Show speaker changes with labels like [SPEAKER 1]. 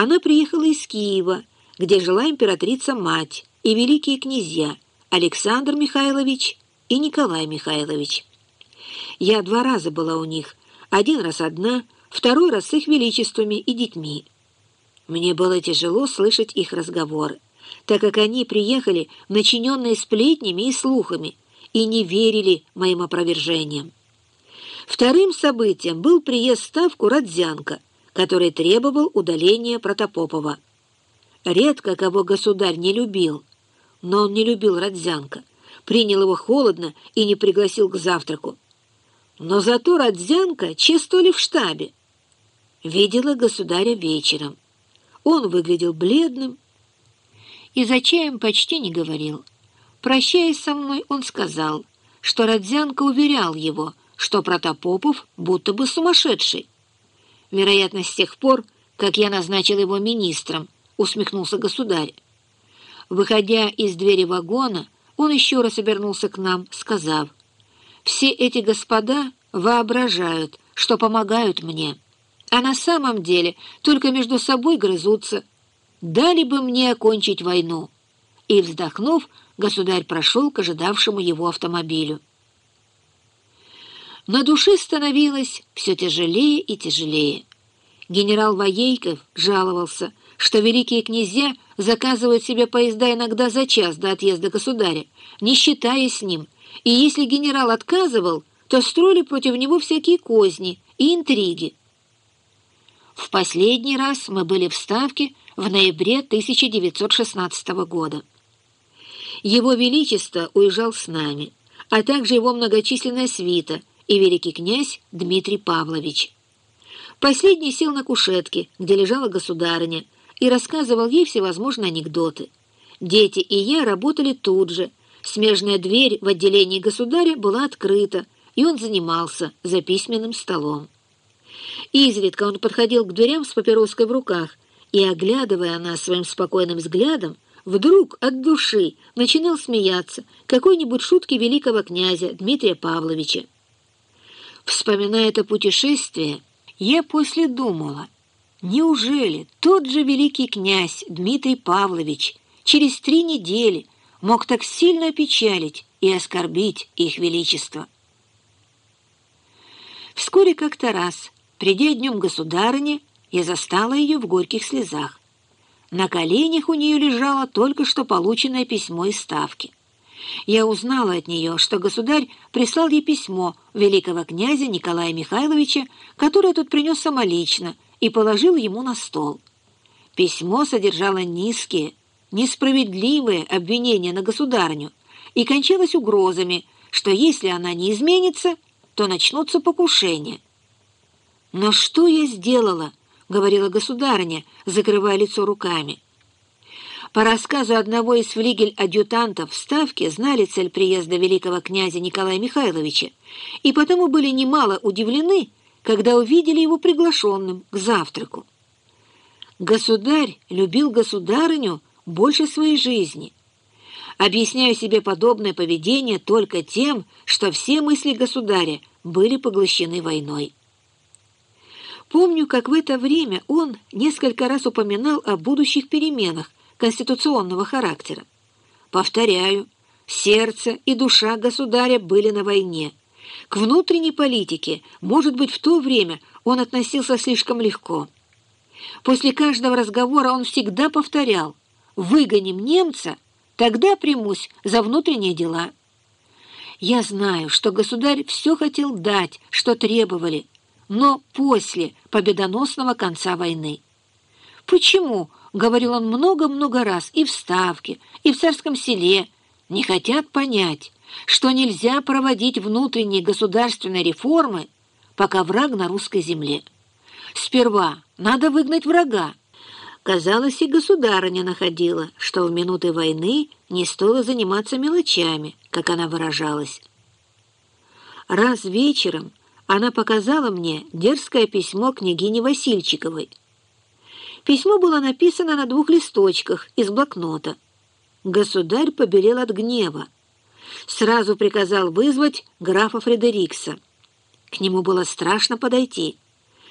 [SPEAKER 1] Она приехала из Киева, где жила императрица-мать и великие князья Александр Михайлович и Николай Михайлович. Я два раза была у них, один раз одна, второй раз с их величествами и детьми. Мне было тяжело слышать их разговоры, так как они приехали, начиненные сплетнями и слухами, и не верили моим опровержениям. Вторым событием был приезд в Ставку Родзянко, который требовал удаления Протопопова. Редко кого государь не любил, но он не любил Родзянко, принял его холодно и не пригласил к завтраку. Но зато Родзянко чествовали в штабе. Видела государя вечером. Он выглядел бледным и за чаем почти не говорил. Прощаясь со мной, он сказал, что Родзянко уверял его, что Протопопов будто бы сумасшедший. Вероятно, с тех пор, как я назначил его министром, усмехнулся государь. Выходя из двери вагона, он еще раз обернулся к нам, сказав, «Все эти господа воображают, что помогают мне, а на самом деле только между собой грызутся. Дали бы мне окончить войну». И, вздохнув, государь прошел к ожидавшему его автомобилю. На душе становилось все тяжелее и тяжелее. Генерал Воейков жаловался, что великие князья заказывают себе поезда иногда за час до отъезда государя, не считая с ним, и если генерал отказывал, то строили против него всякие козни и интриги. В последний раз мы были в Ставке в ноябре 1916 года. Его Величество уезжал с нами, а также его многочисленная свита – и великий князь Дмитрий Павлович. Последний сел на кушетке, где лежала государыня, и рассказывал ей всевозможные анекдоты. Дети и я работали тут же. Смежная дверь в отделении государя была открыта, и он занимался за письменным столом. Изредка он подходил к дверям с папироской в руках и, оглядывая нас своим спокойным взглядом, вдруг от души начинал смеяться какой-нибудь шутки великого князя Дмитрия Павловича. Вспоминая это путешествие, я после думала, неужели тот же великий князь Дмитрий Павлович через три недели мог так сильно опечалить и оскорбить их величество? Вскоре как-то раз, придя днем государыне, я застала ее в горьких слезах. На коленях у нее лежало только что полученное письмо из Ставки. Я узнала от нее, что государь прислал ей письмо великого князя Николая Михайловича, которое тот принес самолично и положил ему на стол. Письмо содержало низкие, несправедливые обвинения на государню и кончалось угрозами, что если она не изменится, то начнутся покушения. «Но что я сделала?» — говорила государыня, закрывая лицо руками. По рассказу одного из флигель-адъютантов в знали цель приезда великого князя Николая Михайловича и потому были немало удивлены, когда увидели его приглашенным к завтраку. Государь любил государыню больше своей жизни. Объясняю себе подобное поведение только тем, что все мысли государя были поглощены войной. Помню, как в это время он несколько раз упоминал о будущих переменах, конституционного характера. Повторяю, сердце и душа государя были на войне. К внутренней политике, может быть, в то время он относился слишком легко. После каждого разговора он всегда повторял «Выгоним немца, тогда примусь за внутренние дела». Я знаю, что государь все хотел дать, что требовали, но после победоносного конца войны. Почему — говорил он много-много раз и в Ставке, и в Царском селе, не хотят понять, что нельзя проводить внутренние государственные реформы, пока враг на русской земле. Сперва надо выгнать врага. Казалось, и государыня находила, что в минуты войны не стоило заниматься мелочами, как она выражалась. Раз вечером она показала мне дерзкое письмо княгини Васильчиковой, Письмо было написано на двух листочках из блокнота. Государь побелел от гнева. Сразу приказал вызвать графа Фредерикса. К нему было страшно подойти —